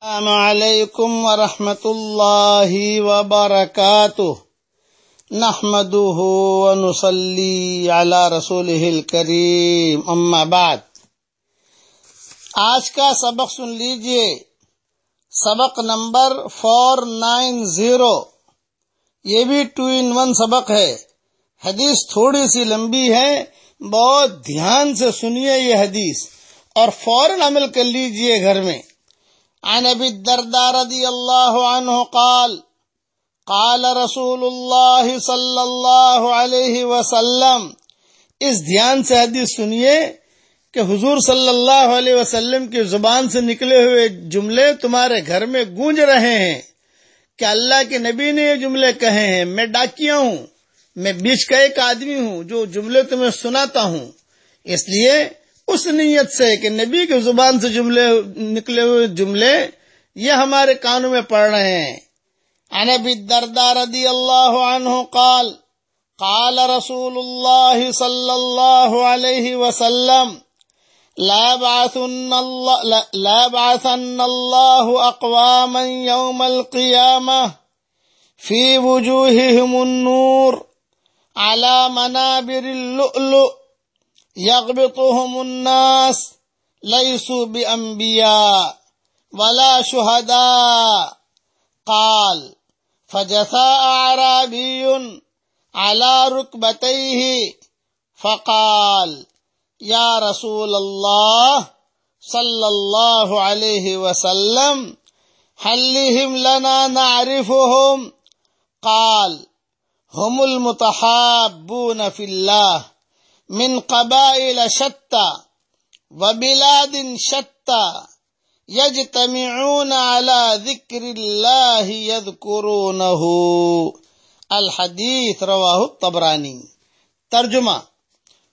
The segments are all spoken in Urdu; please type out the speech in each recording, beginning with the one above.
السلام علیکم ورحمۃ اللہ وبرکاتہ۔ نحمده ونصلي على رسوله الكريم اما بعد۔ آج کا سبق سن لیجیے۔ سبق نمبر فور نائن زیرو یہ بھی ٹو ان ون سبق ہے۔ حدیث تھوڑی سی لمبی ہے۔ بہت دھیان سے سنیے یہ حدیث۔ اور فوراً عمل کر لیجیے گھر میں۔ عن ابي الدرداء رضي الله عنه قال قال رسول الله صلی اللہ علیہ وسلم، اس دھیان سے حدیث سنیے کہ حضور صلی اللہ علیہ وسلم کی زبان سے نکلے ہوئے جملے تمہارے گھر میں گونج رہے ہیں کہ اللہ کے نبی نے یہ جملے کہے ہیں، میں ڈاکیا ہوں، میں بیچ کا ایک آدمی ہوں جو جملے تمہیں سناتا ہوں۔ اس لیے اس نیت سے کہ نبی کی زبان سے جملے نکلے ہوئے جملے یہ ہمارے کانوں میں پڑ رہے ہیں۔ عن ابی الدرداء رضی اللہ عنہ قال قال رسول اللہ صلی اللہ علیہ وسلم، لا بعثن الله لا بعثن الله اقواما يوم القيامه في وجوههم النور على منابر اللؤلؤ۔ يغبطهم الناس ليسوا بأنبياء ولا شهداء قال فجثى أعرابي على ركبتيه فقال يا رسول الله صلى الله عليه وسلم حلهم لنا نعرفهم قال هم المتحابون في الله من قبائل شتى وبلاد شتى يجتمعون على ذكر الله يذكرونه. الحديث رواه الطبراني. ترجمہ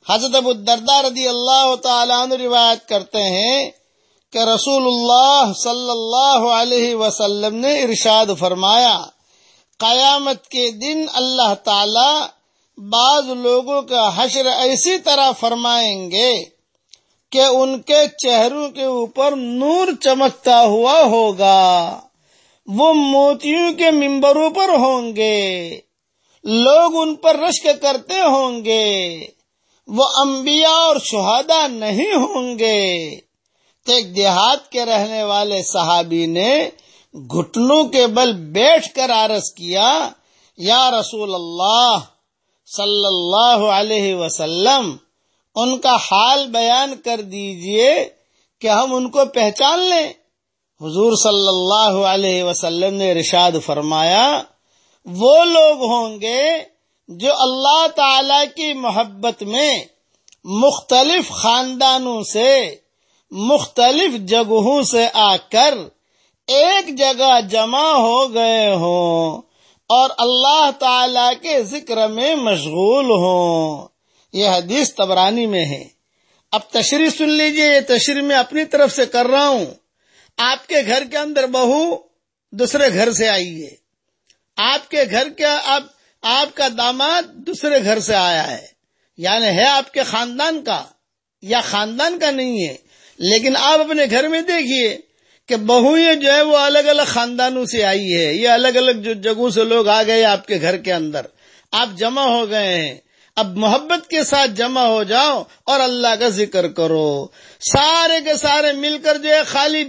حضرت ابو الدرداء رضی اللہ تعالیٰ عنہ روایت کرتے ہیں کہ رسول اللہ صلی اللہ علیہ وسلم نے ارشاد فرمایا، قیامت کے دن اللہ تعالی بعض لوگوں کا حشر ایسی طرح فرمائیں گے کہ ان کے چہروں کے اوپر نور چمکتا ہوا ہوگا۔ وہ موتیوں کے ممبروں پر ہوں گے۔ لوگ ان پر رشک کرتے ہوں گے۔ وہ انبیاء اور شہادا نہیں ہوں گے۔ تو ایک دیہات کے رہنے والے صحابی نے گھٹنوں کے بل بیٹھ کر عرض کیا، یا رسول اللہ صلی اللہ علیہ وسلم، ان کا حال بیان کر دیجیے کہ ہم ان کو پہچان لیں۔ حضور صلی اللہ علیہ وسلم نے رشاد فرمایا، وہ لوگ ہوں گے جو اللہ تعالی کی محبت میں مختلف خاندانوں سے، مختلف جگہوں سے آ کر ایک جگہ جمع ہو گئے ہوں۔ اور اللہ تعالی کے ذکر میں مشغول ہوں۔ یہ حدیث تبرانی میں ہے۔ اب تشریح سن لیجیے، یہ تشریح میں اپنی طرف سے کر رہا ہوں۔ آپ کے گھر کے اندر بہو دوسرے گھر سے آئی ہے آپ کے گھر کا آپ آپ کا داماد دوسرے گھر سے آیا ہے۔ یعنی ہے آپ کے خاندان کا یا خاندان کا نہیں ہے۔ لیکن آپ اپنے گھر میں دیکھیے۔ کہ بہویں جو ہے وہ الگ الگ خاندانوں سے آئی ہے، یہ الگ الگ جو جگہوں سے لوگ آ گئے آپ کے گھر کے اندر۔ آپ جمع ہو گئے ہیں۔ اب محبت کے ساتھ جمع ہو جاؤ اور اللہ کا ذکر کرو۔ سارے کے سارے مل کر جو ہے خالی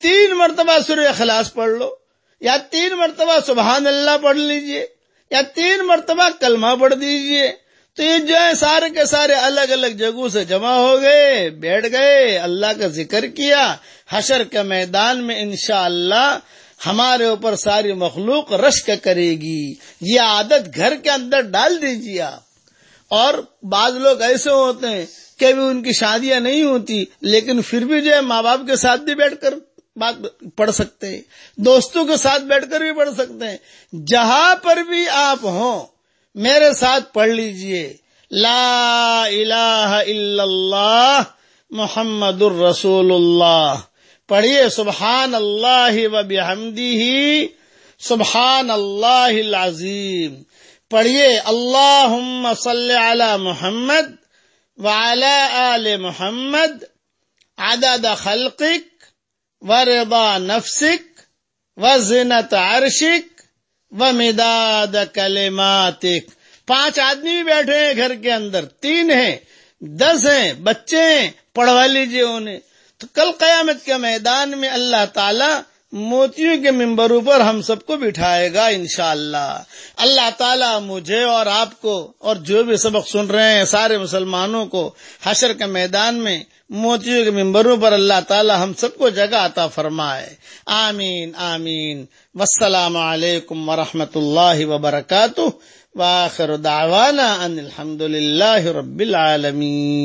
تین مرتبہ سر اخلاص پڑھ لو، یا تین مرتبہ سبحان اللہ پڑھ لیجیے، یا تین مرتبہ کلمہ پڑھ دیجیے۔ تو یہ جو ہے سارے کے سارے الگ الگ جگہوں سے جمع ہو گئے، بیٹھ گئے، اللہ کا ذکر کیا۔ حشر کے میدان میں انشاءاللہ اللہ ہمارے اوپر ساری مخلوق رشک کرے گی۔ یہ عادت گھر کے اندر ڈال دیجیے آپ۔ اور بعض لوگ ایسے ہوتے ہیں کہ بھی ان کی شادیاں نہیں ہوتی، لیکن پھر بھی جو ہے، ماں باپ کے ساتھ بھی بیٹھ کر بات پڑھ سکتے ہیں، دوستوں کے ساتھ بیٹھ کر بھی پڑھ سکتے ہیں۔ جہاں پر بھی آپ ہوں میرے ساتھ پڑھ لیجیے۔ لا الہ الا اللہ محمد الرسول اللہ۔ پڑھیے سبحان اللہ و بحمدہ۔ سبحان اللہ العظیم۔ پڑھیے اللہ صلی علی محمد وعلى آل محمد۔ عدد خلقك و رضا نفسک و عرشک۔ و مداد کلماتک پانچ آدمی بھی بیٹھے ہیں گھر کے اندر، تین ہیں، دس ہیں، بچے ہیں، پڑھوا لیجیے انہیں۔ تو کل قیامت کے میدان میں اللہ تعالی موتیوں کے ممبروں پر ہم سب کو بٹھائے گا انشاءاللہ۔ اللہ اللہ تعالیٰ مجھے اور آپ کو اور جو بھی سبق سن رہے ہیں سارے مسلمانوں کو حشر کے میدان میں موتیوں کے ممبروں پر اللہ تعالیٰ ہم سب کو جگہ عطا فرمائے۔ آمین آمین۔ والسلام علیکم ورحمۃ اللہ وبرکاتہ۔ واخر دعوانا ان الحمد للہ رب العالمین۔